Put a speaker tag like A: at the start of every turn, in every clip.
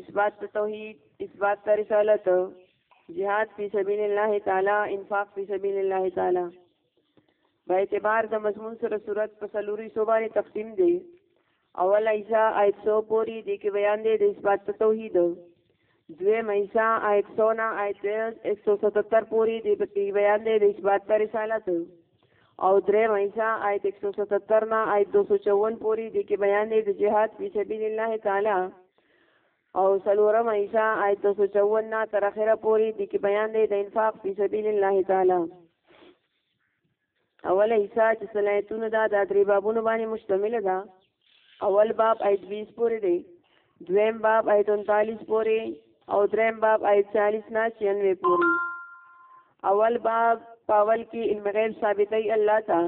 A: اثبات د توحید اثبات د رسالت جهاد فی سبیل الله تعالی انفاق فی سبیل الله تعالی په اعتبار د مضمون سره صورت په سلوري صوبانه تقسیم دی اول ایسا آیت سو پوری دی کې بیان دی د اثبات د توحید دوی مېسا آیت سو نه آیت 177 پوری دی په بیان دی د اثبات رسالت او درې مایسا آیت 177 نه آیت 254 پوری دی کې بیان دی د جهاد په سبیل الله تعالی او سلورم عیسی آیت 254 نه تر اخره پوری دی کې بیان دی د انفاق په سبیل الله تعالی اول عیسی چې صلاحیتونه دا د درې بابونو باندې مشتمل ده اول باب آیت 20 پورې دی دویم باب آیت 39 پورې او دریم باب آیت 40 نه 96 پورې اول باب پاول کې علم غیب ثابتې الله ته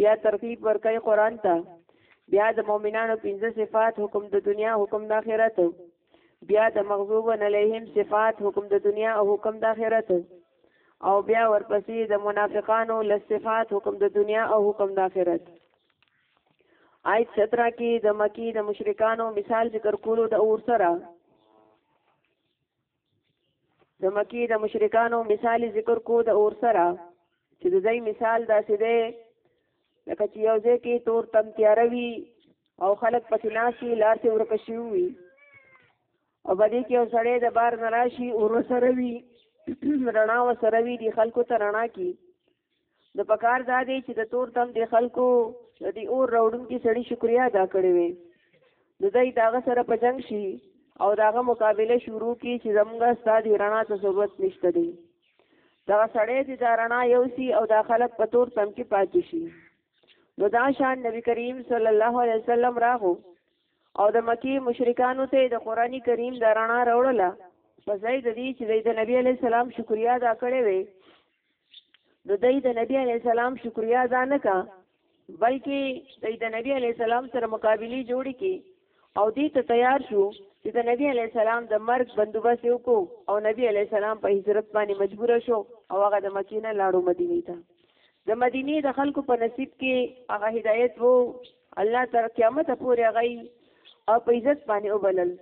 A: بیا ترغیب ورکړي قران ته بیا د مؤمنانو پنځه صفات حکم د دنیا حکم د آخرت بیا د مغضوب علیهم صفات حکم د دنیا او حکم د آخرت او بیا ورپسې د منافقانو لصفات حکم د دنیا او حکم د آخرت آیت 17 کې د مکی د مشرکانو مثال ذکر کولو د اور سره د مکی د مشرکانو مثال ذکر کو د اور سره چې د ځای مثال داسې دی لکه چې یو ځای کې تور تم تیاره وي او خلک پسې ناسي لار ته ورکه شوي وي او باندې کې یو سړی د بار نه راشي اور سره وي رڼا و سره وي دي خلکو ته رڼا کی نو په کار دا دی چې د تور تم د خلکو د دې اور راوړونکي سړي شکریا ادا کړې وي نو دوی د هغه سره په جنګ شي او د هغه مقابله شروع کړي چې زموږ ستا د رڼا ته ضرورت نشته دی دغه سړی چې دا رڼا یو سي او دا خلک په تور تم کې پاتې شي نو دا شان نبی کریم صلی الله علیه وسلم راغو او د مکی مشرکانو ته د قران کریم د رڼا راوړله په ځای د دې چې د نبی علی السلام شکریا ادا کړې وي نو د د نبی علی السلام شکریا ادا نه کا بلکې د د نبی علی السلام سره مقابله جوړی کی او دې ته تیار شو چې د نبی علی السلام د مرګ بندوبست وکړو او نبی علی السلام په هجرت باندې مجبور شو او هغه د مکینه لاړو مدینه ته د مدینه د خلکو په نصیب کې هغه هدایت وو الله تر قیامت پورې غي او په عزت باندې وبلل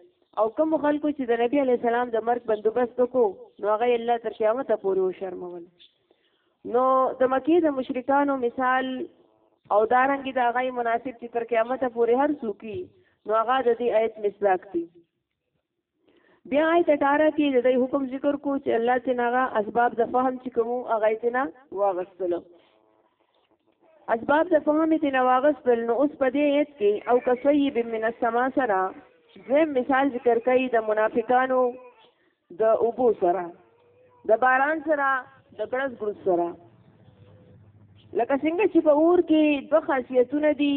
A: او کوم خلکو چې د نبی علی السلام د مرګ بندوبست وکړو نو هغه الله تر قیامت پورې وشرمول نو د مکی د مشرکانو مثال او دارنګي د هغه مناسب چې تر قیامت پورې هر څوکي نو هغه د دې آیت مصداق دي بیا آیت 18 کې د دې حکم ذکر کو چې الله چې ناغه اسباب د فهم چې کوم هغه یې نه واغستل اسباب د فهم یې نه واغستل نو اوس په دې آیت کې او کسیب من السما سره دویم مثال ذکر کوي د منافقانو د اوبو سره د باران سره د ګړز ګړز سره لکه څنګه چې په اور کې دوه خاصیتونه دي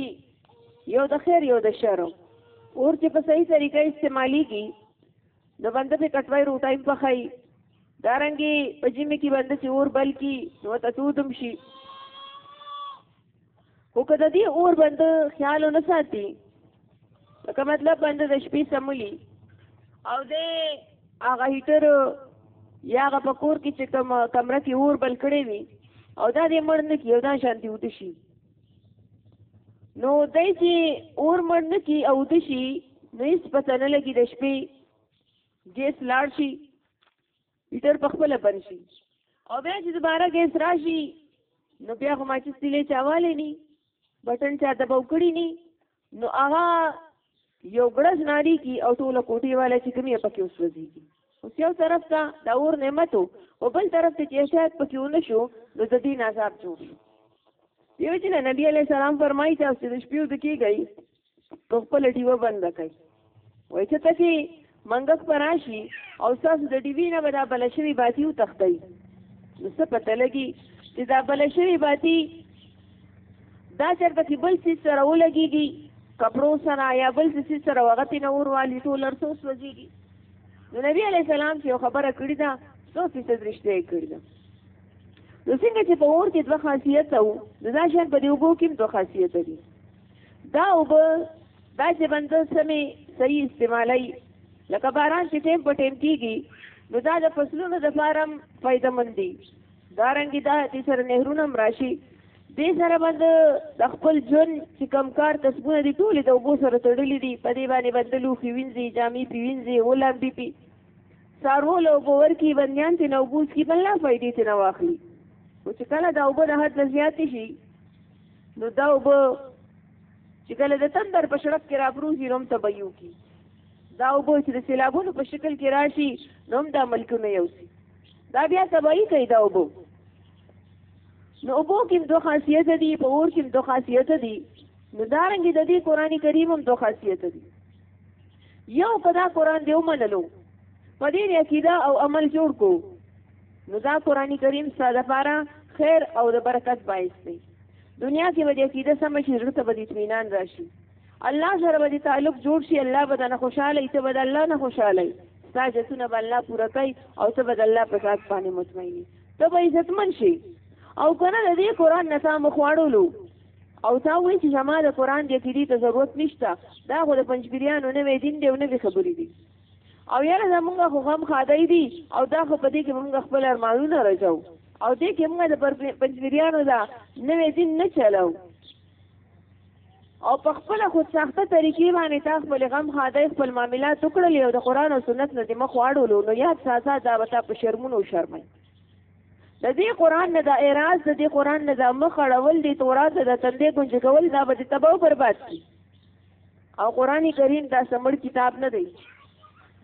A: یو د خیر یو د شر اور چې په صحیح طریقه استعمالیږي نو بنده په کټوي روټایم په خای دارنګي په جیمه کې بنده چې اور بل کی نو ته تودم شي خو کله دې اور بنده خیال نه ساتي لکه مطلب بنده د شپې سمولي او دې هغه هیټر یا هغه په کور کې چې کوم کمره کې اور بل کړی وي او دا دې مړ نه کیو دا شانتي ودی شي نو دای چې اور مړ نه کی او د شي نو هیڅ پته نه لګي د شپې ګیس لاړ شي هیټر په خپله بند شي او بیا چې دوباره ګیس راشي نو بیا خو ماچس تیلې چاوالی نی بټن چا دباو کړي نی نو هغه یو ګړز ناری کی او ټوله کوټی والا چې کومې پکې وسوځيږي اوس یو طرف ته د اور نعمتو او بل طرف ته چې احتیاط پکې ونه شو نو د دین عذاب جوړ شو دیو چې نبی علی السلام فرمایي چې د شپې د کیږي په خپل ډیوه بند کړئ وای څه تکي منګک پراشي او تاسو د ډي وی نه به دا بل شوی باتی او تختی نو څه پته لګي چې دا بل شوی باتی دا چرته کې بل څه سره ولګيږي کپرو سره یا بل څه سره وغت نه ور والی ټول ارسو سوځيږي نو نبی علی سلام چې خبره کړې ده څو فیصد رښتیا یې کړې ده نو څنګه چې په اور کې دوه خاصیت وو نو دا شان په دې وګو کې دوه خاصیت دي دا وګ دا چې بنده سمې صحیح استعمالوي لکه باران چې ټیم په ټیم کېږي نو دا د فصلونو د فارم فایده مند دي دا رنګي دا دې سره نهرونه راشي دې سره باندې د خپل جون چې کم کار تسبونه دي ټول د وبو سره تړلې دي په دې باندې بدلو خو وینځي جامې پیوینځي ولام بي پی سارول او باور کی بندیان ته نو بوس کی بل نه فائدې ته نه واخلي او چې کله دا وبو د حد زیات شي نو دا وبو چې کله د تندر په شړپ کې راپروزي نوم ته به یوکي دا اوبه چې د سیلابونو په شکل کې راشي نو هم دا ملکونه یوسي دا بیا تباهي کوي دا اوبه نو اوبو کې دوه خاصیت دي په اور کې دوه خاصیت دي نو دا رنګ د دې قران کریم هم دوه خاصیت دي یو کدا قران دی ومنلو په دې عقیده او عمل جوړ کو نو دا قرآن کریم ستا دپاره خیر او د برکت باعث دی دنیا کې به دې عقیده سمه شي زړه ته به دې اطمینان راشي الله سره به دې تعلق جوړ شي الله به درنه خوشحاله وي ته به د الله نه خوشحاله وي ستا جتونه به الله پوره کوي او ته به د الله په ذات باندې مطمئن وي ته به عزتمن شي او که نه د دې قرآن نه تا مخ واړولو او تا وایي چې زما د قرآن د عقیدې ته ضرورت نشته دا خو د پنجګریانو نوی دین دی او نوې خبرې دي او یاره زمونږ خو غم خادای دي او دا خو په دې کې مونږ خپل ارمانونه رچو او دې کې مونږ د پر پنځویریانو دا نوې دین نه چلو او په خپل خود ساخته طریقې باندې تا خپل غم خادای خپل معاملات وکړل او د قران او سنت نه دې مخ واړولو نو یاد سازا دا وتا په شرمونو شرمای د دې قران نه د اعتراض د دې قران نه د مخ اړول دي تورات د تندې ګنجګول دا به تباہ برباد کی او قران کریم دا سمړ کتاب نه دی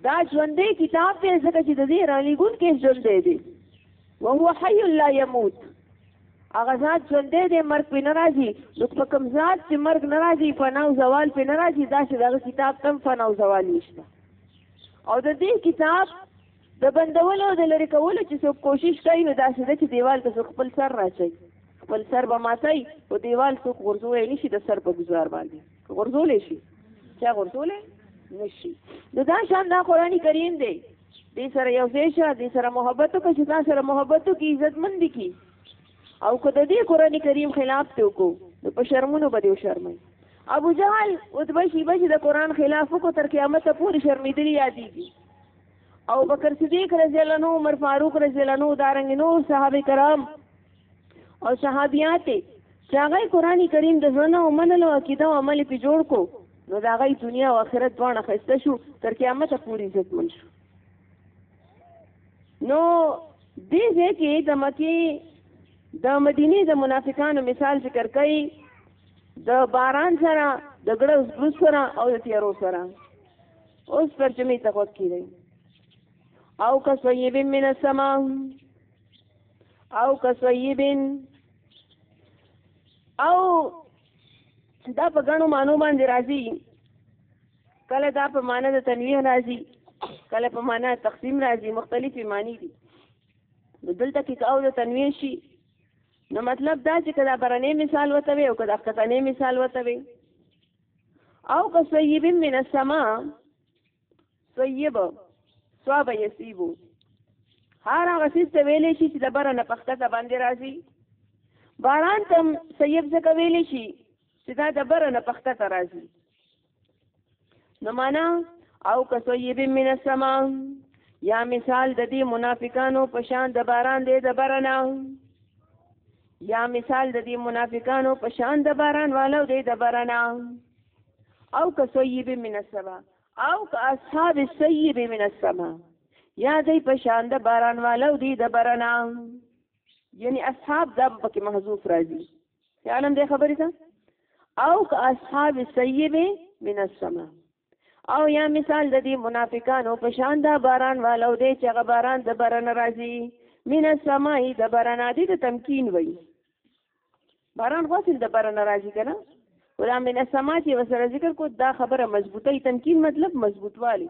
A: دا ژوندې کتاب دی ځکه چې د دې رانی ګون کې ژوندې دی او هو حي لا يموت هغه ذات ژوندې دی مرګ په ناراضي نو په کوم ذات چې مرګ ناراضي فنا او زوال په ناراضي دا چې دا کتاب تم فنا او زوال نشته او د دې کتاب د بندولو او د لرې کولو چې څوک کوشش کوي نو داسې ده چې دیوال ته څوک خپل سر راچوي خپل سر به ماتای او دیوال څوک غورځولی نشي د سر په ګزار باندې غورځولی شي چا غورځولی نشي نو دا شان دا قرآن کریم دی دې سره یو ځای شه دې سره محبت وکړه چې ځان سره محبت وکړي عزتمند دي کړي او که د دې قرآن کریم خلاف ته وکړو نو په شرمونو به دې وشرموي ابو جهل عتبه شیبه چې د قرآن خلاف وکړو تر قیامته پورې شرمېدلي یادېږي او بکر صدیق رضی الله عنه عمر فاروق رضی الله عنه دارنګ نور صحابه کرام او صحابيات چې هغه قرآني کریم د ځنه او منلو عقیده او عمل په جوړ کو نو دا غي دنیا او آخرت دواړه خسته شو تر قیامت پورې عزت من شو نو دې ځکه د مکی د مدینه د منافقانو مثال ذکر کړي د باران سره د ګړو سره او د تیارو سره اوس ترجمه ته غوږ کیږئ او کسویب من السما او کسویب او دا په غنو مانو باندې راځي کله دا په معنا د تنویه راځي کله په معنا تقسیم راځي مختلفې معنی دي نو دلته کې او د تنویه شي نو مطلب دا چې کله برنې مثال وته وي او کله ښکتنې مثال وته وي او که صیب من السما صیب صواب یسیبو هر هغه څه ته ویلې شي چې د بره نه پخته ته باندې راځي باران تم سیب ځکه ویلې شي چې دا د بره نه پخته ته راځي نو معنا او که سیب من السما یا مثال د دې منافقانو په شان د باران دی د بره نه یا مثال د دې منافقانو په شان د باران والو دی د برنا او که صیب من السما او که اصحاب السیب من السما یا دی په شان د باران والو دی د برنا یعنی اصحاب دا پکې محذوف راځي خیالم دې خبرې ده او که اصحاب سیبه من السما او یا مثال د دې منافقانو په شان دا باران والو دی چې هغه باران د بره نه راځي من السماء د بره نه دي ته تمکین وایي باران خو اصل د بره نه راځي که نه خو دا من السماء چې ورسره ذکر کو دا خبره مضبوطه تمکین مطلب مضبوطوالی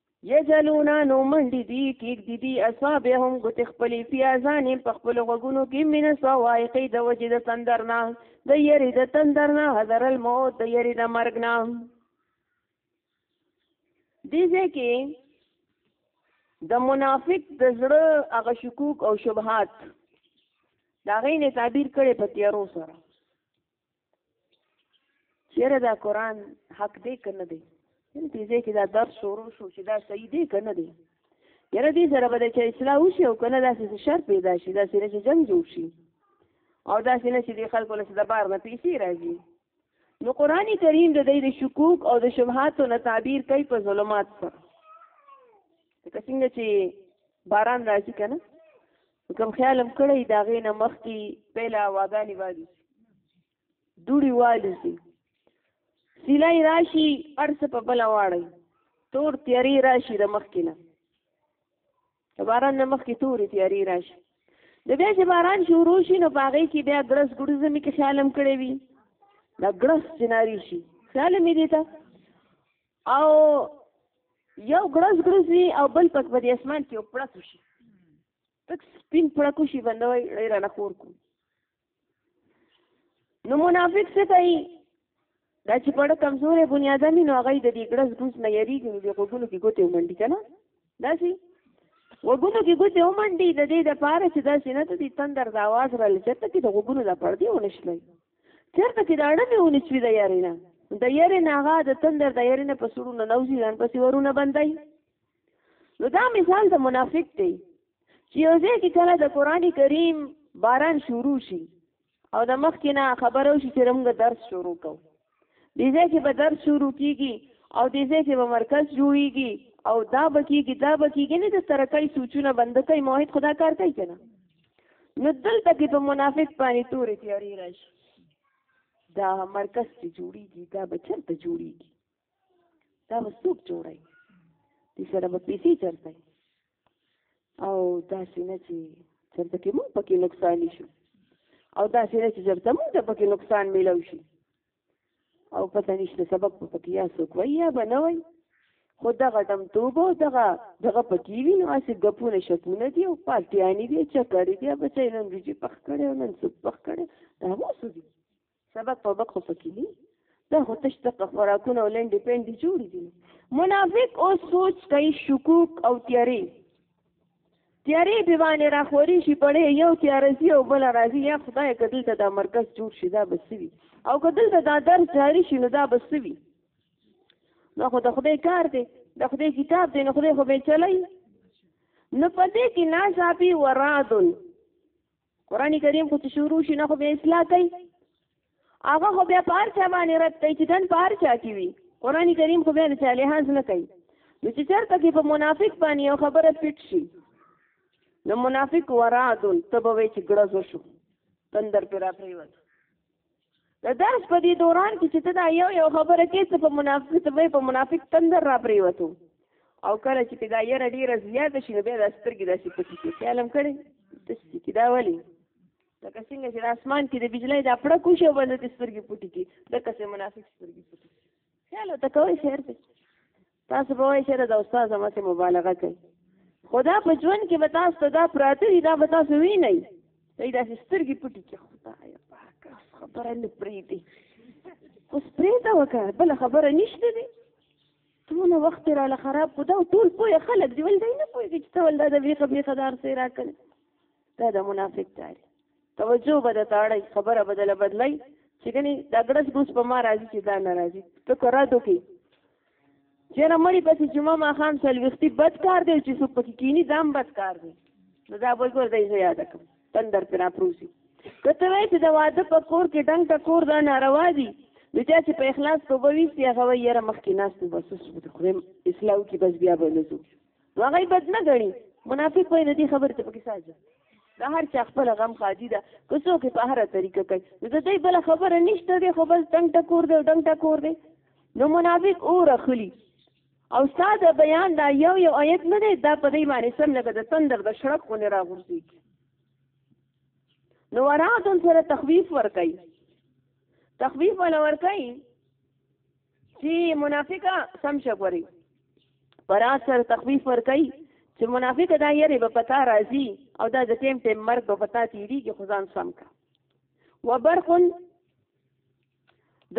A: یجلونا نو منډې دي کېږدي دي اصابعهم ګوتې خپلې فی اذانهم په خپلو غوږونو کې من الصواعق د وجې د تندر نه د یرې د تندر نه حضر الموت د یرې د مرګ نه دې ځای کې د منافق د زړه هغه شکوک او شبهات د هغې نه تعبیر کړی په تیارو سره چیرې دا قران حق دی که نه دی یعنې دې ځای کې دا درس شروع شو چې دا صحیح دی که نه دی یاره دې سره به د چا اصلاح وشي او که نه داسې څه شر پیدا شي داسې نه چې جنګ جوړ شي او داسې نه چې دې خلکو له څه د بار نه پیسې راځي نو قران کریم د دې د شکوک او د شبهاتو نه تعبیر کوي په ظلمات سره څنګه چې باران راځي کنه کوم خیال هم کړی دا غې نه مخکې پهله هواګانې والوسي دوړي والوسي سیلای راشي هر څه په بله واړوي تور تیارې راشي د مخکې نه د باران نه مخکې تورې تیارې راشي د بیا چې باران شروع شي نو په هغې کې بیا ګړس ګړس زمې کې خیال هم کړی وي دا ګړس چې ناري شي خیال مې دی ته او یو ګړز ګړز وي او بل پک په دې اسمان کې پړک شي تک سپین پړک شي باندې وای ډیر نه خور کو نو منافق څه کوي دا چې پړک کمزورې بنیادمي نو هغه د دې ګړز ګړز نه یریږي نو دې غوګونو کې ګوتې ومنډي کنه دا شي وګونو کې ګوتې ومنډي د دې د پاره چې دا سینه ته دې تندر د आवाज را لچته کې د وګونو د پړدي ونشلای چېرته چې دا ډمې ونیسوي د یارې نه د یارې نه هغه د تندر د یارې نه په سړو نه نوځي ځان پسې ورونه بندای نو دا مثال د منافق دی چې یو ځای کې کله د قرآن کریم باران شروع شي او د مخکې نه خبره وشي چې موږ درس شروع کوو دې ځای کې به درس شروع کیږي او دې ځای کې به مرکز جوړیږي او دا به کیږي دا به کیږي نه د ترکۍ سوچونه بند کوي موحد خدا کار کوي که نه نو دلته کې په منافق باندې تورې تیارې راشي دا مرکز چې جوړیږي دا به چرته جوړیږي دا به څوک جوړوي دې سره به پیسې چرته او داسې نه چې چرته کې موږ پکې نقصان شو او داسې نه چې چرته موږ ته پکې نقصان میلو شي او پته نشته سبق په پکیا څوک وایي یا به نه وایي خو دغه ډمتوب او دغه دغه پکې وي نو هسې ګپونه شپونه دي او پارټیانې دي چکرې دي بچی نن روجي پخ کړی او نن څوک پخ کړی دا همو څه دي سبق په بک خو پکې دي دا خو تش دغه خوراکونه او لنډې پنډې جوړې دي منافق اوس سوچ کوي شکوک او تیارې تیارې به باندې راخوري شي بړې یو تیاره ځي او بله راځي یا خدای که دلته دا مرکز جوړ شي دا به څه وي او که دلته دا درس جاري شي نو دا به څه وي نو خو د خدای کار دی د خدای کتاب دی نو خدای خو به چلی نو په دې کې ناڅاپي ورادون قران کریم خو چې شروع شي نه خو به اصلاح کوي هغه خو بیا پار چا باندې رد کوي چې دن پار چا کی وي قران کریم خو بیا چا لحاظ نه کوي نو چې چرته کې په منافق باندې یو خبره فټ شي نو منافق ورادون ته به وی چې ګړه شو تندر پر راپریوت د درس په دې دوران کې چې ته دا یو یو خبره کې څه په منافق څه به په منافق تندر را پریوتو او کله چې دا یره ډیره زیاته شي نو بیا د سترګې داسې پټې شي خیال هم کړی داسې کې دا ولې لکه څنګه چې د اسمان کې د بجلی دا پړه کوشي او بل د سترګې پټې کې دکه څه منافق سترګې پټې خیال ته کوي خیر دی تاسو به وایئ چېرې دا استاد همسې مبالغه کوي خو دا په ژوند کې به تاسو ته دا پراته دي دا به تاسو وینئ دی داسې سترګې پټې کړي خدایه پاکه اوس خبره نه پرېږدي اوس پرېږده وکړه بله خبره نشته دی څومره وخت یې راله خراب کړو دا ټول پوه خلک دي ولې دی نه پوهېږي چې ته ول دا د بېخه بېخه دار څه یې راکړي دا د منافق کار توجه به درته اړوي خبره به دله بدلوي چې ګنې دا ګړس ګوس په ما راځي چې دا نه راځي ته که رد وکړي چېره مړی پسې جمعه ماښام څلوېښتي بد کار دی چې څوک پکې کینی دا هم بد کار دی نو دا بل ګور دی زه یاده کوم تندر پرې راپروسي که ته وایې چې د واده په کور کې ډنګ ټکور دا ناروا دي نو چا چې په اخلاص توبه ویستي هغه وایي یاره مخکې ناست نو بس اوس خدای اصلاح وکړي بس بیا به نه ځو نو هغه بد نه غني منافق وای نه دي خبر ته پکې ساجو دا هر چا خپل غم خادي ده که څوک په هر طریقه کوي نو د دې بل خبره نشته دی خو بل تنگ ټکور دی ډنګ ټکور دی نو منافق اور اخلي او ساده بیان دا یو یو آیت نه دی دا په دې باندې سم لګه د تندر د شړق خو نه راغورځي نو ورادن سره تخویف ور کوي تخویف ولا ور کوي چی منافقه سم شګوري پر اثر تخفیف ور کوي چې منافق دا یری به پتا راځي او دا د ټیم ټیم مرګ به پتا تیریږي خدان سم کا وبرقن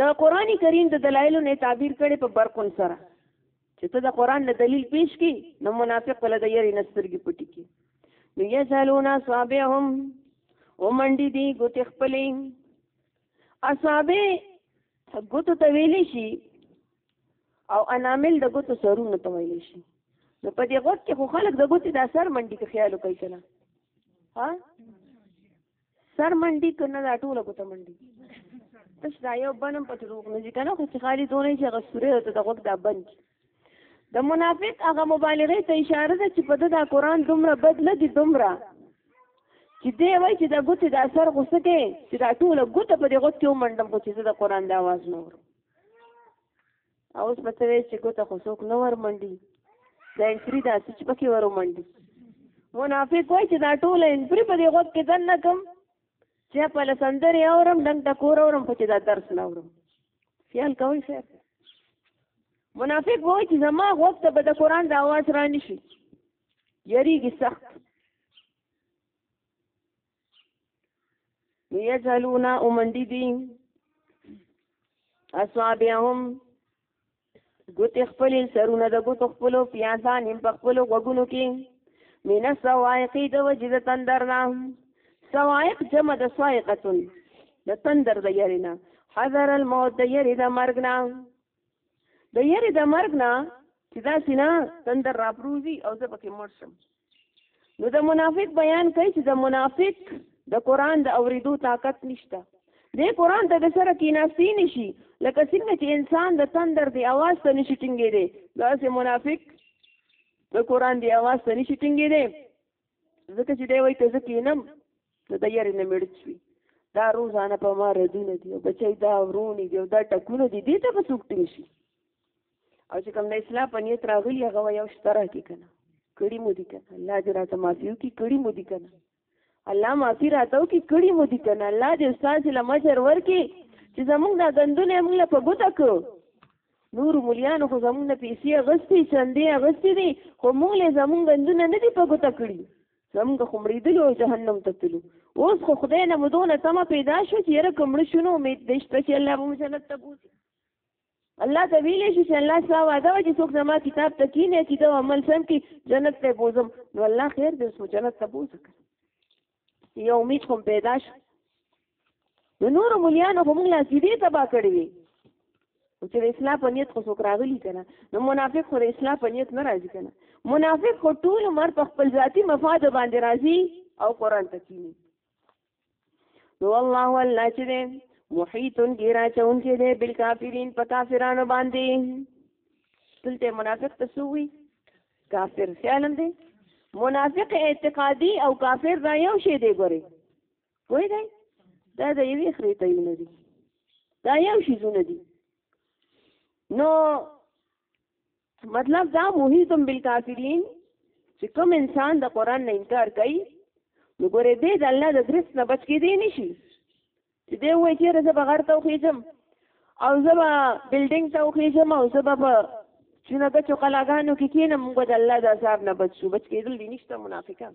A: د قرآنی کریم د دلایلو نه تعبیر کړي په برقن سره چې ته د قرآن له دلیل پیش کی نو منافق له د یری نسترګي پټي کی نو یسالون اصحابهم ومنډي دي ګوت خپلې اصحابې ګوتو ته ویلی شي او انامل د ګوتو سرونو ته ویلی شي نو په دې غوږ کې خو خلک د ګوتې دا سر منډي که خیال وکړي که نه ها سر منډي که نه دا ټوله ګوته منډي تش دا یو بنم پټ روغ نه ځي که نه خو چې خالي دونه چې هغه سورې ته د غوږ دا بند د منافق هغه مبالغه ته اشاره ده چې په د دا قران دومره بد نه دي دومره چې دی وای چې دا ګوتې د اثر غوسه کې چې دا ټوله ګوته په دې غوت کې ومنډم خو چې زه د قران د आवाज نه ورم او اوس پته وی چې ګوته خو څوک نه ور منډي دا انفری دا چې پکې ور منډي منافق وای چې دا ټوله انفری په دې غوت کې دن نه کوم چې په لسندر اورم دنګ د کور اورم په چې دا درس نه اورم خیال کوئ خیر منافق وای چې زما وخت به د قران د आवाज را نشي یریږي سخت یجلونا اومندی دی اصحابهم ګوتې خپلې سرونه د ګوتو خپلو پیازان هم په خپلو غوږونو کې مینه سوایقې د وجې د تندر نه سوایق جمع د سوایقتون د تندر د یری نه حذر الموت د یری د مرګ نه د یری د مرګ نه چې دا سینا تندر راپروزی او زه پکې مړ شم نو د منافق بیان کوي چې د منافق د قران د اوریدو طاقت نشته د قران ته د سره کیناستی نشي لکه څنګه چې انسان د تندر دی आवाज ته نشي ټینګې دی دا سه منافق د قران دی आवाज ته نشي ټینګې دی ځکه چې دی وایي ته ځکه نم نو د یاري نه مړ شي دا روزانه په ما ردونه دي بچي دا ورونی دی دا ټکونه دي دې ته څوک ټینګ شي او چې کوم د اصلاح په نیت راغلی هغه یو شتره کې کنه کړي مو دي کنه الله دې راته معافي وکړي کړي مو دي کنه الله معافي راته وکړي کړي مو دي کنه الله دې استاد له مجر ورکي چې زمونږ دا غندونه موږ له په ګوته کو نور مليان خو زمونږ نه پیسې غستې چندې غستې دي خو موږ له زمونږ غندونه نه دي په ګوته کړي زمونږ خو مړېدلو جهنم ته تلو اوس خو خدای نه مدونه تمه پیدا شو چې یره کومړ شنو امید دې شته چې الله به مجنت ته بوزي الله ته ویلی شي چې الله ستا وعده وه چې څوک زما کتاب ته کینې عقیده او عمل سم کړي جنت ته بوزم نو الله خیر دې اوس جنت ته بوزه که یو امید خو پیدا شو نو نورو ملیانو خو موږ له عقیدې تباه کړې وي او چې د اصلاح په نیت خو څوک راغلي که نه نو منافق خو د اصلاح په نیت نه راځي که نه منافق خو ټول عمر په خپل ذاتي مفاد باندې راځي او قرآن ته کیني نو الله والله چې دی محیطون کې را چون کې دی بالکافرین په کافرانو باندې دلته منافق ته سووي کافر خیالم دی منافق اعتقادي او کافر دا یو شی دی ګوري وای دی دا د یوې خرې ته یو نه دي دا یو شی زونه دي نو مطلب دا محیط بالکافرین چې کوم انسان د قران نه انکار کوي نو ګوره دې د الله د درس نه بچ کېدی نشي چې دی وایي چې زه به غر ته وخېږم او زه به بلډینګ ته وخېږم او زه به په چونه ګچو قلاګانو کې کېنم موږ د الله د عذاب نه بچ شو بچ کېدل دي نشته منافقان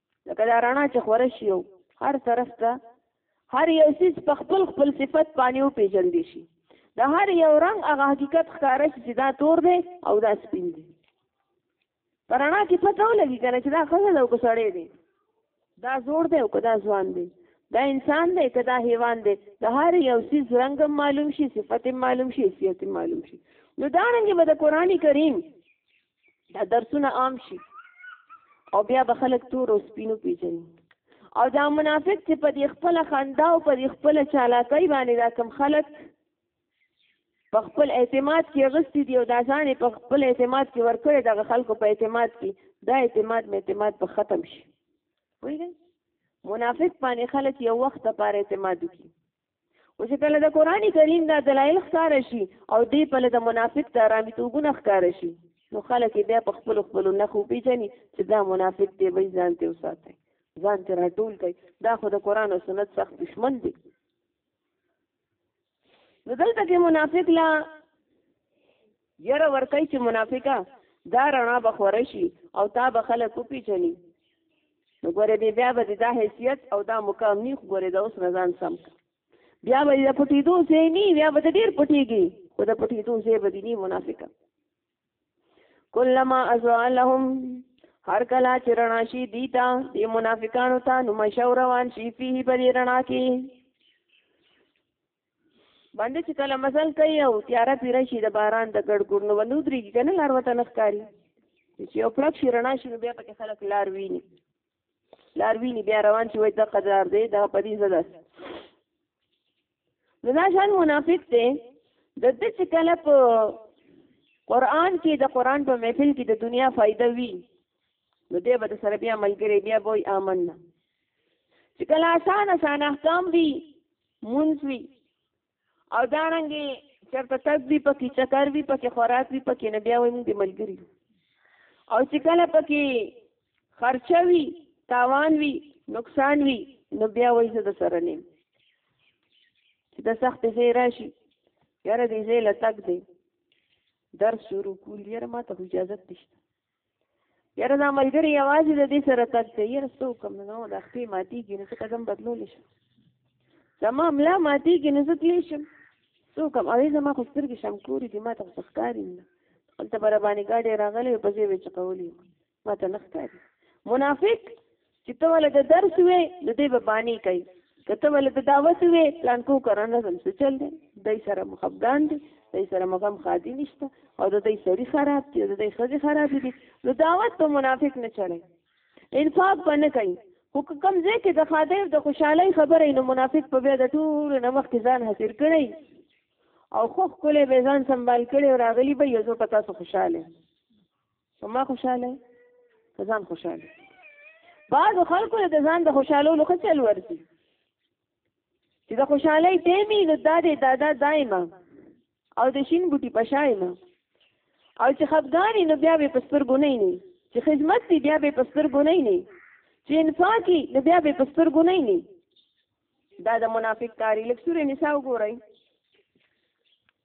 A: لکه دا رڼا چې خوره شي او هر طرف ته هر یو څیز په خپل خپل صفت باندې وپېژندل شي د هر یو رنګ هغه حقیقت ښکاره شي چې دا تور دی او دا سپین دی په رڼا کې پته ولګي که نه چې دا ښځه ده او که سړی دی دا زوړ دی او که دا ځوان دی دا انسان دی که دا حیوان دی د هر یو څیز رنګ معلوم شي صفت معلوم شي حیثیت معلوم شي نو دا رنګ به د قرآن کریم دا درسونه عام شي او بیا به خلک تور او سپینو پیژني او دا منافق چې په دې خپل خندا او په دې خپل چالاکۍ باندې دا کم خلک په خپل اعتماد کې غستی دی او دا ځان په خپل اعتماد کې ورکړي دغه خلکو په اعتماد کې دا اعتماد مې اعتماد په ختم شي وایي منافق باندې خلک یو وخت لپاره اعتماد وکړي او چې کله د قران کریم دا دلایل ښکار شي او دی په د منافق د آرامي توګونه ښکار شي نو خلک بیا په خپل خپل نخو پیژني چې دا منافق دی وای ځان ته وساتي ځان ته راټول کوي دا خو د قران او سنت سخت دشمن دی نو دلته کې منافق لا یره ورکوي چې منافقه دا رڼا به خوره شي او تا به خلک وپېژني نو ګورې دی بیا به دا حیثیت او دا مقام نی خو ګورې دا اوس نه ځان سم بیا به دا پټېدو ځای نی بیا به ډېر پټېږي خو دا پټېدو ځای به دی نی منافقه کلما ازوا لهم هر کلا چې رڼا شي دی تا دی منافقانو ته نو مشور روان شي فيه بری رڼا کې باندې چې کله مزل کوي او تیاره پیره شي د باران د ګړګور نو باندې ودرېږي که نه لار ورته نه ښکاري چې یو پړک شي رڼا شي نو بیا پکې خلک لار ویني لار ویني بیا روان شي وایي دغه لار دی دغه په دې زه داسې نو دا شان منافق دی د ده چې کله په قرآن کې د قرآن په محفل کې د دنیا فایده وي نو دی به د سره بیا ملګری بیا به وایي آمنا چې کله اسان اسان احکام وي مونږ وی او دا رنګي چرته تک وی پکې چکر وی پکې خوراک وی پکې نه بیا وای موږ د ملګری او چې کله پکې خرچه وی تاوان وی نقصان وی نو بیا وای زه د سره نیم چې د سخت زی راشي یاره دې زی لتک دی درس شروع کول یاره ما ته اجازه نشته یاره دا ملګری یوازې د دې سره تګ کوي یاره څه وکړم نو دا ښې ماتېږي نو څه قدم بدلولی شم زما ملا ماتېږي نو زه تللی شم څه وکړم هغې زما خو سترګې شمکورې دي ما ته خو څه ښکاري نه هلته به راباندې ګاډی راغلی په ځای به یې چقولي ما ته نه ښکاري منافق چې ته ولې د درس وې نو دی به بانی کوي که ته ولې د دعوت وې پلانکو کرنه سم څه چل دی دای سره مخبګان دي دای سره مغم خادي نشته او د دې سړي خراب دي د دې خځې خراب دي نو دعوت په منافق نه چړي انفاق باندې کوي خو کوم ځای کې د خادم د خوشحالي خبرې نو منافق په بیا د ټول نه مخ کې ځان حاصل کړي او خو خپل به ځان سنبال کړي او راغلي به یو ځو پتا سو خوشاله په ما خوشاله په ځان خوشاله بعضو خلکو له د ځان د خوشحالولو ښه چل ورځي چې د خوشحالۍ ټایم یې د دادې دادا دایمه او د شین بوټي په شایمه او چې خفګان یې نو بیا به په سترګو نه یې چې خدمت دی بیا به په سترګو نه یې چې انفاق یې نو بیا به په سترګو نه یې دا د منافق کاری لکسور نساء وګورئ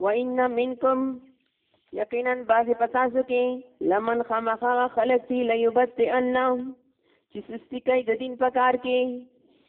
A: وان منکم یقینا بعض پتاسو کې لمن خامخا خلق تی لیبت ان چې سستی کوي د دین په کار کې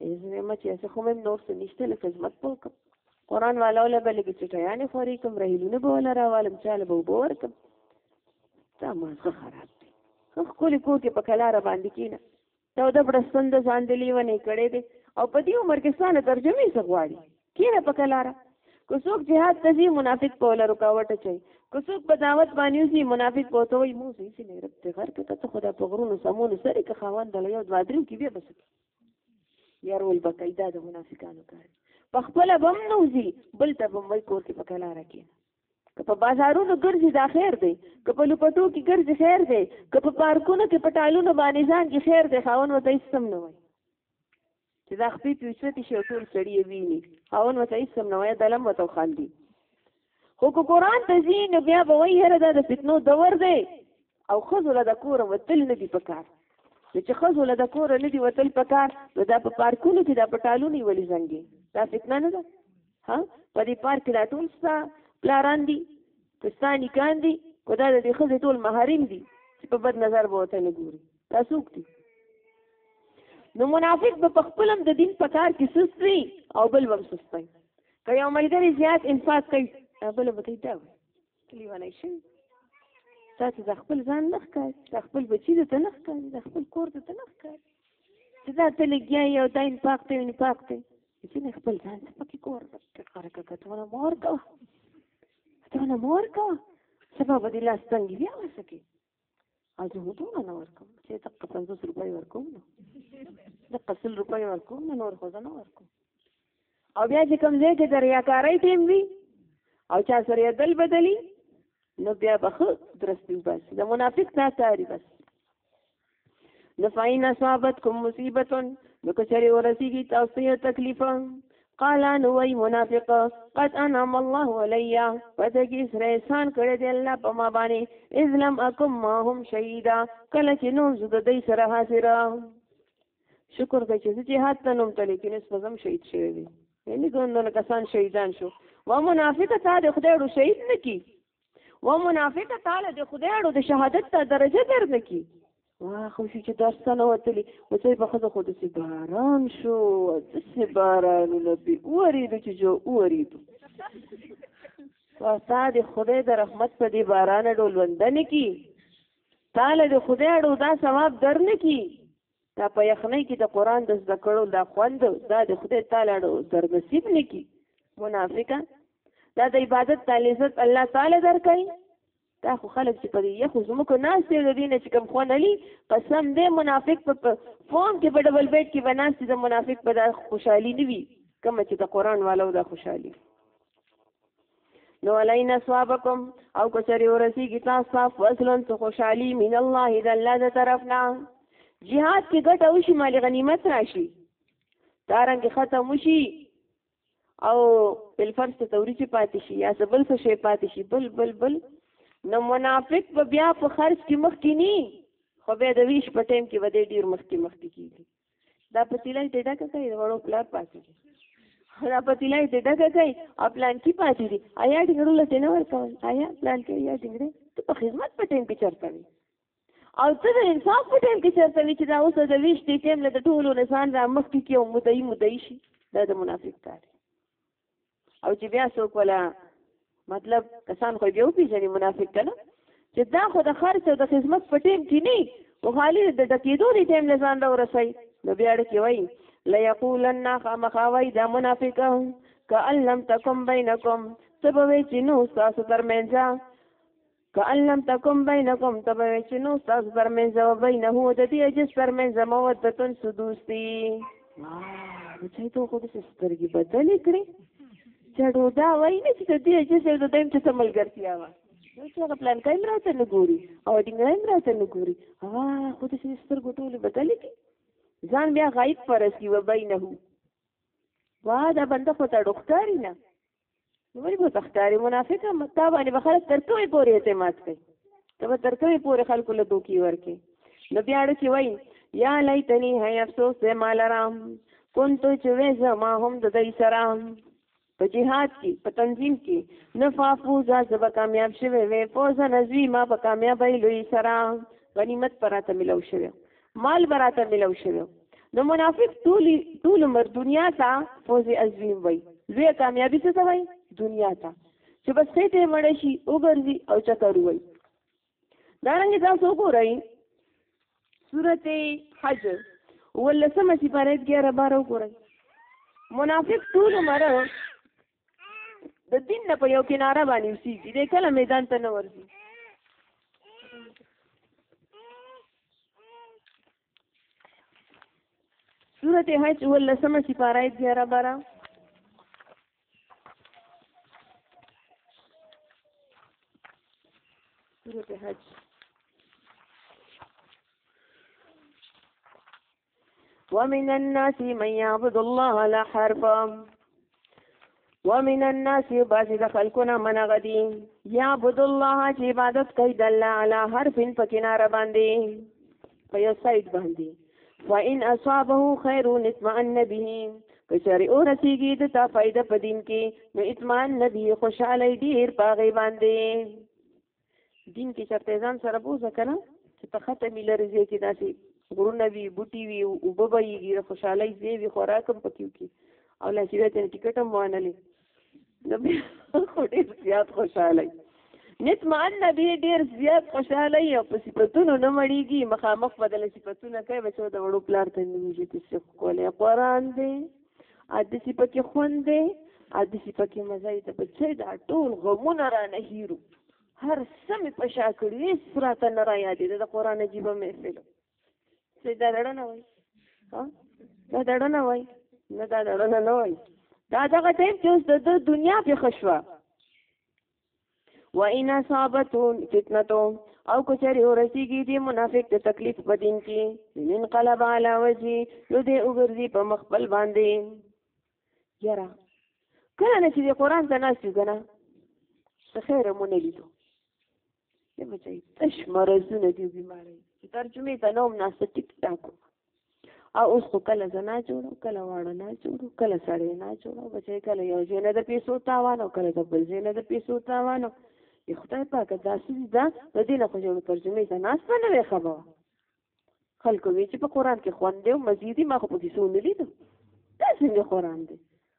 A: زه وایم چې زه خو مې نور څه نشته لږ خدمت به وکړم قرآن والا وله به لږې چټیانې خورې کړم رحیلونه به وله راوالم چا له به اوبه ورکړم دا مازغه خراب دی ښه ښکلې کور کې په کلاره باندې کېنه توده بړستن د ځان د لیونې کړی دی او په دې عمر کې ستا له ترجمې څه غواړي کینه په کلاره کو څوک جهاد ته ځي منافق په ولا رکاوټ چي کو څوک په دعوت باندې وځي منافق په توي مو سي سي نه رب ته غر کته ته خدا په غرونو سمونو سره که خاوند له یو دوا درو کې بیا بس یارول بقایدا د منافقانو کار په خپل بم نوځي بل ته بم وای کور کې په کلاره کې که په بازارونو ګرځي دا خیر دی که په لوپټو کې ګرځي خیر دی که په پارکونو کې پټالونو باندې ځان کې خیر دی خاون وته هیڅ سم نه وای چې دا خپې پې وچوتې شي او ټول سړي یې ویني خاون ورته هېڅ هم نه وایه دلم ورته وخاندي خو که قرآن ته ځي نو بیا به وایي یاره دا د فتنو دور دی او ښځو له د کوره وتل نه دي په کار نو چې ښځو له د کوره نه دي وتل په کار نو دا په پارکونو کې دا په ټالونو ولې زنګي دا فتنه نه ده ها په دې پارک کې دا ټول ستا پلاران دي که ستا نیکان دي که دا د دې ښځې ټول محرم دي چې په بد نظر به ورته نه ګوري دا څوک دي نو منافق به په خپل هم د دین په کار کې سست وي او بل به هم سست وي که یو ملګری زیات انفاق کوي بل به کوي دا کلیوالای شي تا ته د خپل ځان نه ښکاري د خپل بچي د ته نه ښکاري د خپل کور د ته نه ښکاري چې دا ته لګیا یې او دا انفاق دی انفاق دی ځینې خپل ځان ته پکې کور ورکړه که ته ونه مور کوه ته ونه مور کوه سبا به دې لاس تنګي بیا وسکې اځه مو ټول نه ورکوم چې ته 50 روپۍ ورکوم نو د قسل روپۍ ورکوم نو نور خو نه ورکوم او بیا چې کوم ځای کې دریاکارۍ ټیم وي او چا سره دل بدلی نو بیا به خو درستي بس د منافق نه تاری بس نفعین اصابتکم مصیبتن نو کچری ورسیږي تاسو ته تکلیفه قال نو وای منافق قد انعم الله علی پتګی سره احسان کړی دی الله په ما باندې اذ لم اکم ما هم شهیدا کله چې نو زه د دې سره حاضر شکر د چې جهاد ته نوم تللی کې نس پزم شهید شوی دی یعنی ګوندونه کسان شهیدان شو و منافق تا د خدای ورو شهید نکی و منافق تعالی د خدای اړو د شهادت ته درجه درنکي واه خو چې درس نه وتلی نو ته په خزه خو د سی باران شو د سی باران نو په اورید چې جو اورید واستا د خدای د رحمت په دې باران ډول وندنه کی تعالی د خدای اړو دا ثواب درنه کی دا په یخنۍ کې د قرآن د زده کړو دا خوند دا د خدای تعالی در نصیب نه کی منافقه دا د عبادت د لذت الله تعالی درکوي دا خو خلک چې په دې یخو زمکو ناست دی د دینه چې کم خو نه لي قسم دې منافق په فون کې په ډبل بیت کې بناست د منافق په دا خوشحالي نه وي کوم چې د قران والو دا خوشحالي نو علینا ثوابکم او کچری ورسی کی تاسو ته فضلن څه خوشحالی من الله د الله د طرفنا jihad کې ګټه وشي مال غنیمت راشي دارنګ ختم وشي او بل فرض ته توري چې پاتې شي یا بل څه شي پاتې شي بل بل بل نو منافق به بیا په خرج کې مخ کې ني خو به د ویش په ټیم کې به ډیر مخ کې مخ کې کیږي دا پتیله دې ډکه کوي د وړو پلار پاتې دي دا پتیله دې ډکه کوي او پلان کې پاتې دي آیا ډنګړو لته نه ورکول آیا پلان کې یا ډنګړې ته په خدمت په ټیم کې چرته وي او ته د انصاف په ټیم کې چرته وي چې دا اوس د ویش دې ټیم له ټولو نسان را مخکې کې او مدعي مدعي شي دا د منافق کار او چې بیا څوک ولا مطلب کسان خو بیا وپیژني منافق کنه چې دا خو د خرچ او د خدمت په ټیم کې نه او خالي د ډکیدو دی ټیم له ځان را ورسي نو بیا ډکی وای لا یقولن خامخاوی دا منافق کأن لم تکم بینکم تبوی چې نو تاسو ترمنځ کأن لم تکم بینکم ته به وایي چې نو ستاسو ترمنځ و بینه او د دې عجز ترمنځ مودتن څه دوستي نو چې ته خو داسې سترګې بدلې کړې چې ډوډا وایي نه چې د دې عجز او د دیم چې څه ملګرتیا وه نو چې هغه پلان کایم راته نه ګوري او ډینګرایم راته نه ګوري هغه خو داسې سترګو ټولې بدلې کړې ځان بیا غایب پرسي و بینه وا دا بنده خو ته ډوښکاري نه نو ولې مو تخکاری منافقه متا باندې به خلک تر کومې پورې اعتماد کوي ته به تر کومې پورې خلکو له دوکي ورکې نو بیا اړو کې وایي یا لیتنی هی افسوس دی ما لرم کنتو چې وې زما هم د دوی سره په جهاد کې په تنظیم کې نه فافوزا زه به کامیاب شوی وې فوزا نزوی ما په کامیابۍ لوی سره غنیمت پراته ملو شوی مال براته ملو شوی نو منافق ټول ټول عمر دنیا ته فوز عظیم وای لوی کامیابی څه وای دنیا ته چې بس خې ته مړ شي وګرځي او چکر وای دا رنګ تاسو وګورئ سورته حج ولسمه چې پرېد 11 12 وګورئ منافق ټول عمر د دین نه په یو کناره باندې اوسېږي دی کله میدان ته نه ورځي سورت حج ولسمه سپاره ایت ګیارا بارا سورت حج ومن الناس من يعبد الله على حرف ومن الناس بعض د خلقنا من غدي يعبد الله چې عبادت کوي د الله على حرف په کناره باندې په یو سایت باندې فإن أصابه خير اطمئن به کچاري او رسیږي د تا فائدہ په دین کې نو اطمئن نبی خوشاله ډیر پاغي باندې دین کې چرته ځان سره بوزه کنه چې په خطه مې لري ځای کې داسې غرونه وي بوټي وي اوبه به یې د خوشحالۍ ځای وي خوراک هم پکې وکړي او لا چې بیا ترې ټیکټ هم وانلې نو بیا خو ډېر زیات خوشحاله وي نطمئن به ډېر زیات خوشحاله وي او په صفتونو نه مړېږي مخامخ به دله صفتونه کوي بچو د وړو پلار ته نومېږي چې څه ښکلی قرآن دی ادسی پکې خوند دی ادسی پکې مزه دی بچی دا ټول غمونه را نه هیرو هر سم په شا کړی هیڅ راته نه را یادې د قران عجیب محفل سې دا لړ نه وای ها دا لړ نه وای نه دا لړ نه وای دا دغه ټیم چې اوس د دنیا په خشوه و ان اصابتون فتنتو او کچری ورسیږي دی منافق ته تکلیف په دین کې من قلب علی وجی نو دی وګرځي په مخبل باندې یرا کله نه چې قرآن ته ناس یو کنه څه خیر مونږ نه لیدو دی بچی تش مرزونه دی بیماری ترجمه ته نوم ناس ټیک ټاکو او اوس خو کله زه نه جوړو کله واړه نه جوړو کله سړی نه جوړو بچې کله یو ځای نه د پیسو تاوان او کله د بل ځای نه د پیسو تاوان د خدای پاک داسې ده د دې نه خو جوړو ترجمه ته ناس نه نه خبره خلکو وی چې په قران کې خوان دی او مزيدي ما خو په کیسو نه لیدو دا څنګه قران دی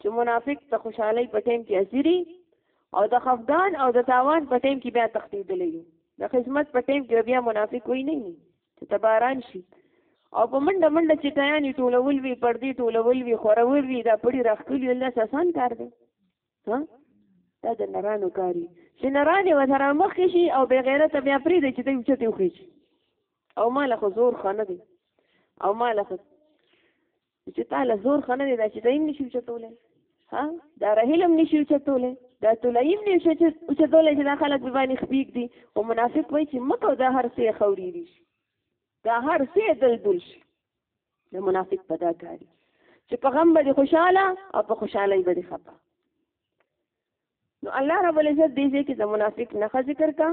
A: چې منافق د خوشحالۍ په ټیم کې اسیری او د خفګان او د تاوان په ټیم کې بیا تختیدلی وي د خدمت په ټیم کې بیا منافق وي نه وي چې تباران شي او په منډه منډه چې ټیانې ټولول وي پردې ټولول وي خورول وي دا پړي راخکلي الله ساسان کار دی ها دا د نرانو کاری چې نرانې وسره مخ شي او بې غیرت بیا پرې دی چې دوی چته وخی او مال خو زور خانه دی او مال خو چې تعالی زور خنه دی دا چې تایم نشي چتولې ها دا رحلم نشي چتولې دا تلایم نشي چې چتولې چې دا خلک به باندې خپیک دي او منافق وایي چې مکه دا هر څه خوري دي دا هر څه دلدل شي د منافق په دا کاری چې په غم باندې خوشاله او په خوشحالي باندې خپه نو الله رب العزت دې چې د منافق نه ذکر کا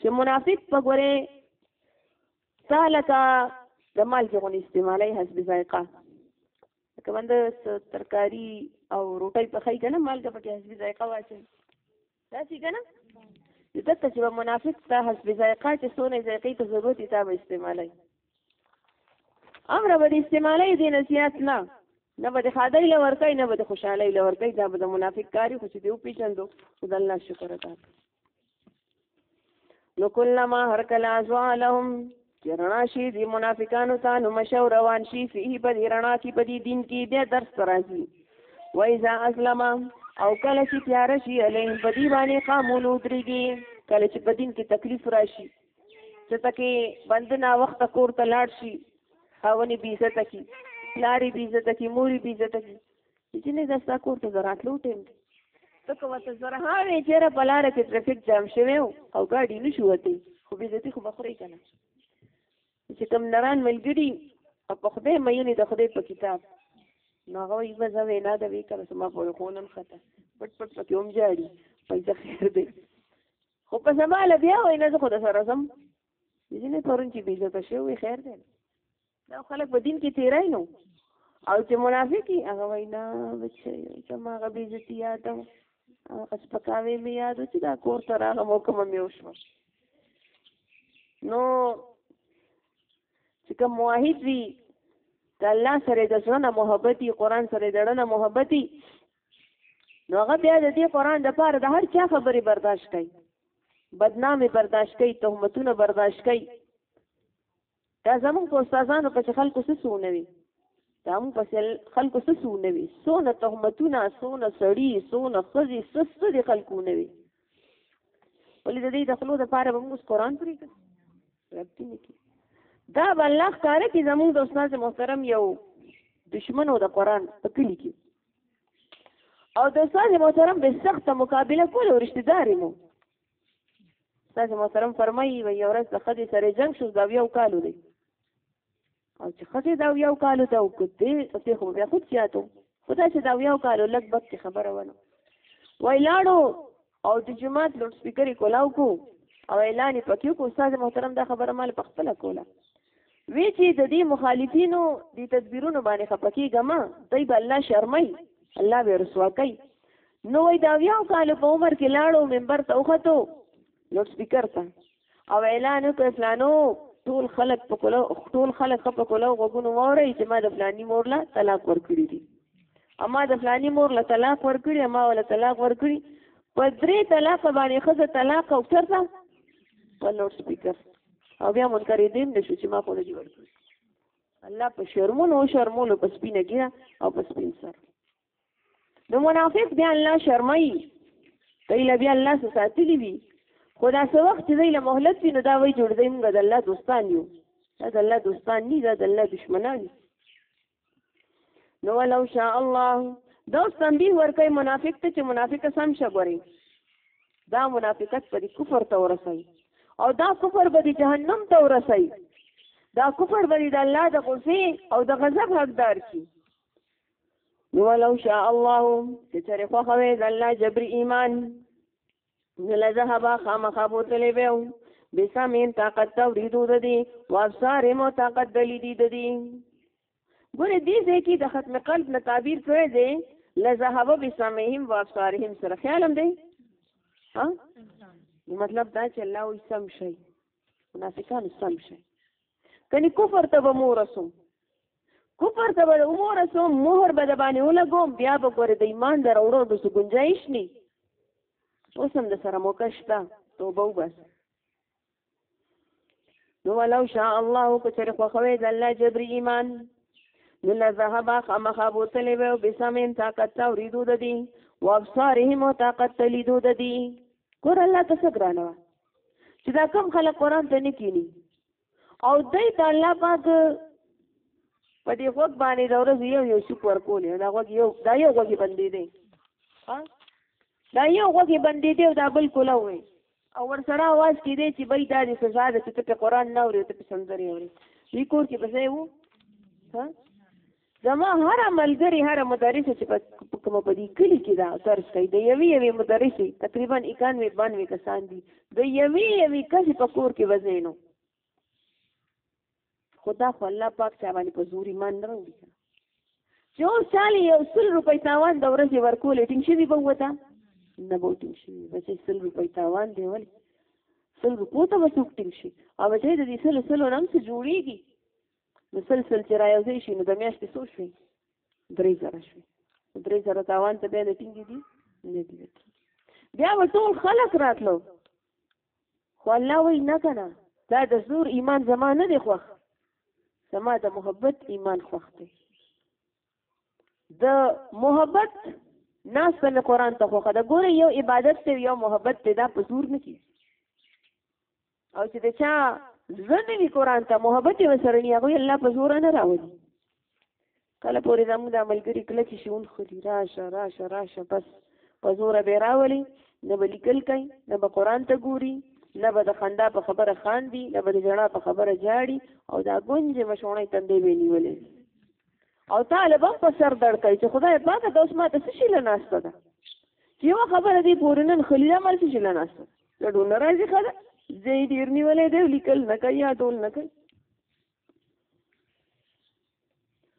A: چې منافق په ګوره دا لکه د مالګې غونې استعمالوي حسب ذایقه لکه بنده ترکاري او روټۍ پخوي که نه مالګه پکې حسب ذایقه واچوي داسې که نه نو دلته چې به منافق ته حسب ذایقه چې څونه ذایقې ته ضرورت وي تا به استعمالوي امر به د استعمالوي دې نه زیات نه نه به د ښادۍ له ورکوي نه به د خوشحالۍ له ورکوي دا به د منافق کار وي خو چې دې وپېژندو خو د الله شکر ادا کړو نو کلما هر کله ازوالهم چې رڼا شي دی منافقانو ته نو مشو روان شي فيه په دې رڼا کې په دې دین کې بیا درس راځي وایزا اسلم او کله چې تیار شي عليه په دې باندې قامونو دريږي کله چې په دین کې تکلیف راشي چې تکي بندنا وخت کور ته لاړ شي خاوني بي عزت کی پلاری بي عزت کی موري بي عزت کی جنې دا ستا کور ته زه راتلو ټیم دی ځکه ورته سره ها وې چېره په لاره کې ټرافیک جام شوی او ګاډي نه شو وتی خو بې عزتي خو به خورئ که نه چې کوم نران ملګري او په خدای مینې د خدای په کتاب نو هغه وایي به زه وینا د وی کړه زما پورې خو نه نښته پټ پټ پکې هم جاړي پیسه خیر دی خو په زما له بیا وایي نه زه خو د سره ځم ځینې پرون چې بې عزته شوی خیر دی دا خلک په دین کې تیرای نو او چې منافقي هغه وینا بچي چې ما هغه بې عزتي یاد او هغه سپکاوی مې یاد چې دا کور ته راغه موکمه مې وشو نو چې کوم موحد وي د الله سره د ځنه محبتي قران سره دړنه محبتي نو هغه بیا د دې قران د پاره د هر چا خبري برداشت کوي بدنامي برداشت کوي تهمتونه برداشت کوي دا زمونږ په استادانو په چې خلکو څه سونه وي دا مونږ په خلکو څه سونه وي سونه تهمتونه سونه سړي سونه خزي څه څه دي خلکو نه وي ولې د دې د خلو د پاره به موږ قرآن پرې کړ ربطي نه کی دا الله کار کې زمونږ د استاد محترم یو دشمنو د قرآن په کلی کې او د استاد محترم به سخت مقابله کوله ورشتداري مو تاسو محترم فرمایي وي یو ورځ د خدي سره جنگ شو دا یو کالو دی او چې خدي دا یو کالو ته وکړي په خو بیا خود سیاتو خدای چې دا یو کالو لګ بک خبره ونه وای لاړو او د جماعت لوډ سپیکر کولاو کو او اعلان پکې کو استاد محترم دا خبره مال په خپل کوله وی چی د دې مخالفینو د تدبیرونو باندې خپه کیږه ما دوی به الله شرمای الله به رسوا کوي نو وای دا ویاو کال په عمر کې لاړو منبر ته وختو لوډ سپیکر ته او اعلان وکړ فلانو ټول خلک په کوله ټول خلک په کوله غوګونو وره چې ما د فلانی مور لا طلاق ورکړي دي اما د فلانی مور لا طلاق ورکړي اما ولا طلاق ورکړي په درې طلاق باندې خزه طلاق او چرته په لوډ سپیکر او بیا منکر دیم نشو چې ما خو نه جوړ کړی الله په شرمونو او شرمولو په سپینه ګیره او په سپین سر نو منافق بیا الله شرمای دی له بیا الله څخه ساتلی وي خو دا څه وخت دی له مهلت وي نو دا وایي جوړ دی موږ د الله دوستان یو دا د الله دوستان نه دا د الله دشمنان نو ولو شاء الله دا تنبیه ورکوي منافق ته چې منافق سم شګوري دا منافقت په دې کفر ته ورسوي او دا کفر به د جهنم ته ورسوي دا کفر به د الله د غصې او د غضب حقدار شي نو ولو شاء الله چې چېرې خوښه وي د الله جبري ایمان لذهبا خامخا بوتلې به او بسامین طاقت توریدو د دې وابصار مو طاقت دلی دی د دې ګوره دې ځکه د ختم قلب نه تعبیر کړی دی لذهب بسامهم وابصارهم سره خیال هم دی ها مطلب دا چې الله وي سم شي منافقان سم شي کني کفر ته به مو رسوم کفر ته به عمر رسو مهر به د باندې ولګوم بیا به ګورې د ایمان د راوړو د څه ګنجایش ني اوس هم د سره موقع شته توبه وباسه نو ولو شاء الله که چېرې خوښوي د الله جبري ایمان نو لذهب خامخا بوتلې وي او بسمین طاقت ته وریدو د دي و ابصارهم او طاقت ته لیدو د دي ګور الله ته څه ګرانه چې دا کم خلک قرآن ته نه کینی او دای د الله پاک په دې وخت باندې د ورځې یو یو شپ ورکول دا وخت یو دا یو وخت باندې دی ها دا یو وخت باندې دی دا بل کولا وای او ور سره आवाज کې دی چې بای دا دې سزا ده چې ته قرآن نه اورې ته سندري اورې وی کور کې بځای وو ها زما هر ملګری هر مدرسه چې په کومه په دې کلی کې دا درس کوي د یوې یوې مدرسې تقریبا 91 92 کسان دي د یوې یوې کس په کور کې وزینو خدا خو الله پاک چا باندې په زوري مان نه راوړي چې اوس چالي یو سل روپۍ تاوان د ورځې ورکولې ټینګ شوي به وته نه به ټینګ شوي بچې سل روپۍ تاوان دی ولې سل روپو ته به څوک ټینګ شي او بچې د دې سلو سلو نه هم څه جوړېږي نو سل سل چې را یوځای شي نو د میاشتې څو شوي درې زره شوي درې زره تاوان ته بیا د ټینګې دي نه دي بیا به ټول خلک راتلو خو الله وایي نه که نه دا د زور ایمان زما نه دی خوښ زما د محبت ایمان خوښ دی د محبت ناسته مې قرآن ته خوښه ده ګوره یو عبادت دی یو محبت دی دا په زور نه کېږي او چې د چا زړه نه وي قرآن ته محبت یې ورسره نه هغوی الله په زوره نه راولي کله پورې زموږ دا ملګري کله چې شي ونښلي راشه راشه راشه بس په زوره به یې راولي نه به لیکل کوي نه به قرآن ته ګوري نه به د خندا په خبره خاندي نه به د ژړا په خبره جاړي او دا ګونجې مشوڼۍ تندې به نیولې او طالب هم په سر درد کوي چې خدای پاکه دا اوس ما ته څه شي له ناسته ده چې یوه خبره دې پورې نن خلیده مل څه شي له ناسته ده لډو ناراضي خره زه یې ډیر نیولې دی لیکل نه کوي یا ټول نه کوي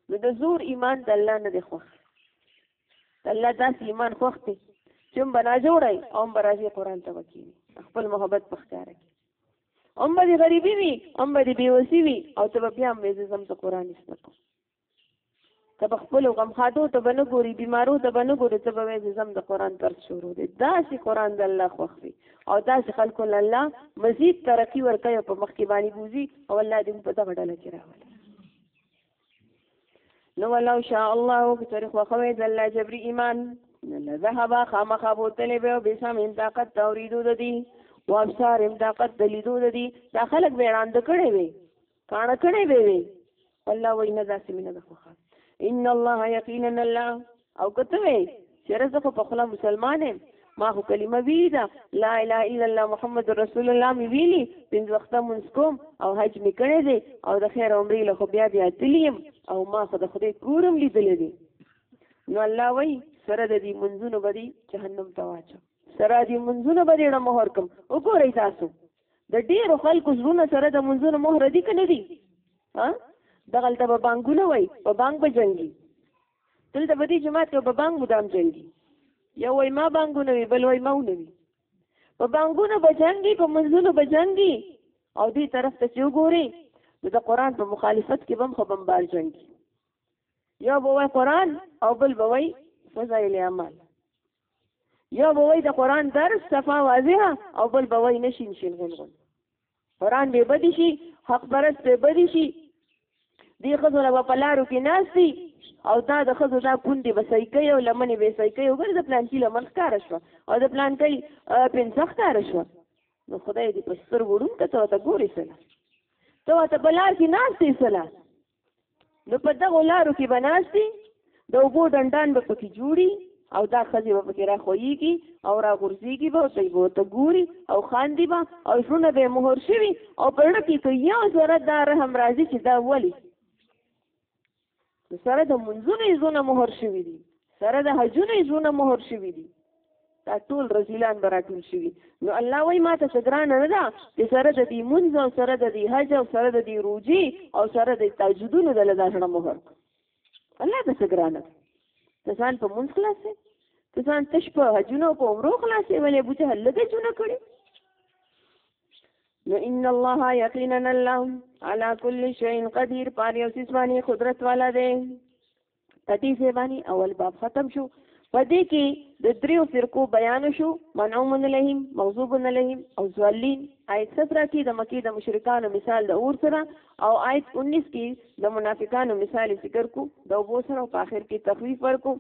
A: نو د زور ایمان د الله نه دی خوښ د الله داسې ایمان خوښ دی چې هم به ناجوړی او هم به راځي قرآن ته وکیني خپل محبت په ښکاره کړي هم به دې غریبي وي هم به دې بېوسي وي او ته به بیا هم وایې زه ځم ته قرآن ایسته کوم ته په خپل غم خاطو ته بنه ګوري بیمارو ته بنه ګوري ته به وې زم د قران پر شروع دي دا سي قران د الله خوخي او دا سي خلکو الله مزید ترقی ورکړي په مخ کې باندې بوزي او الله دې په دغه ډله کې راولي نو ولو شاء الله کچر خو خوې د الله جبري ایمان لذهب خامخا بوتلې به به سم طاقت توریدو د دي او ابصار طاقت د لیدو د دي دا خلک به وړاندې کړي وي کاڼه کړی به وي الله وای نه داسې مینه ده خوخه ان الله یقینا الله او کته وي چې رزه خو په خلا مسلمان یم ما خو کلمه وی دا لا اله الا الله محمد رسول الله می ویلی پنځ وخت مونږ کوم او حج می کړی دی او د خیر عمرې له خو بیا بیا تلیم او ما خو د خدای کورم لیدل دی نو الله وای سره د دې منځونو بدی جهنم ته واچو سره دې منځونو بدی ډم هور کوم وګورئ تاسو د ډیرو خلکو زړونه سره د منځونو مهر دي کنه دي ها دغلته به بانګونه وای په بانګ به جنگي دلته به دې جماعت کې په بانګ مدام جنگي یو وای ما بانګونه وی بل وای ما ونه وی په بانګونه به جنگي په منځونو به جنگي او دې طرف ته چې وګوري نو د قران په مخالفت کې بم خبم بار جنگي یو به وای قران او بل به وای فضایل اعمال یو به وای د قران درس صفا واضحه او بل به وای نشین شین غون غون قران به بدی شي حق پرست به بدی شي دی خزو له په لارو کې ناشتي او دا د خزو دا پوندې به صحیح کوي او لمنې به صحیح کوي وګوره د پلان کې لمن ښکاره شوه او د پلان کوي پنځه ښکاره شوه نو خدای دې په ستر وړون ته ته ګورې سلا ته ته په لار کې ناشتې سلا نو په دغه لارو کې بناستي د وبو ډنډان به پکې جوړي او دا خزي به پکې را خوېږي او را غورځيږي به ته به ته ګوري او خاندي به او ژوند به مهر شوي او په لړ کې یو سره دا رحم راځي چې دا ولي سره د منځونو زونه مهر شوي دي سره د حجونو زونه مهر شوي دي دا ټول رسولان به راټول شي نو الله وای ما ته ګرانه نه ده چې سره د دې مونځ او سره د دې حج او سره د دې روزي او سره د تاجدونو د لدا سره مهر الله ته ګرانه ته ځان په مونږ خلاصې ته ځان تش په حجونو په عمرو خلاصې ولې بوته لګې جوړ کړې نو ان الله یقینا الله على كل شيء قدير پاره او سیس باندې قدرت والا دی په دې ځای باندې اول باب ختم شو په دې کې د دریو فرقو بیان شو منعوم علیهم مغضوب علیهم او ضالین آیت 17 کې د مکی د مشرکانو مثال د اور سره او آیت 19 کې د منافقانو مثال ذکر کو د وبو سره په آخر کې تخویف ورکو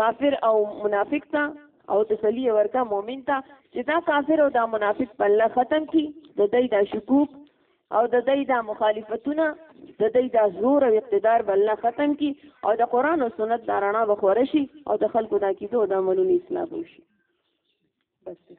A: کافر او منافق ته او تسلی ورکا مؤمن ته چې دا کافر او دا منافق په الله ختم کی د دې دا شکوک او د دې دا مخالفتونه د دې دا زور او اقتدار بل الله ختم کی او د قران او سنت دا رڼا بخورشي او د خلکو دا کیدو د عملونو اصلاح وشي بس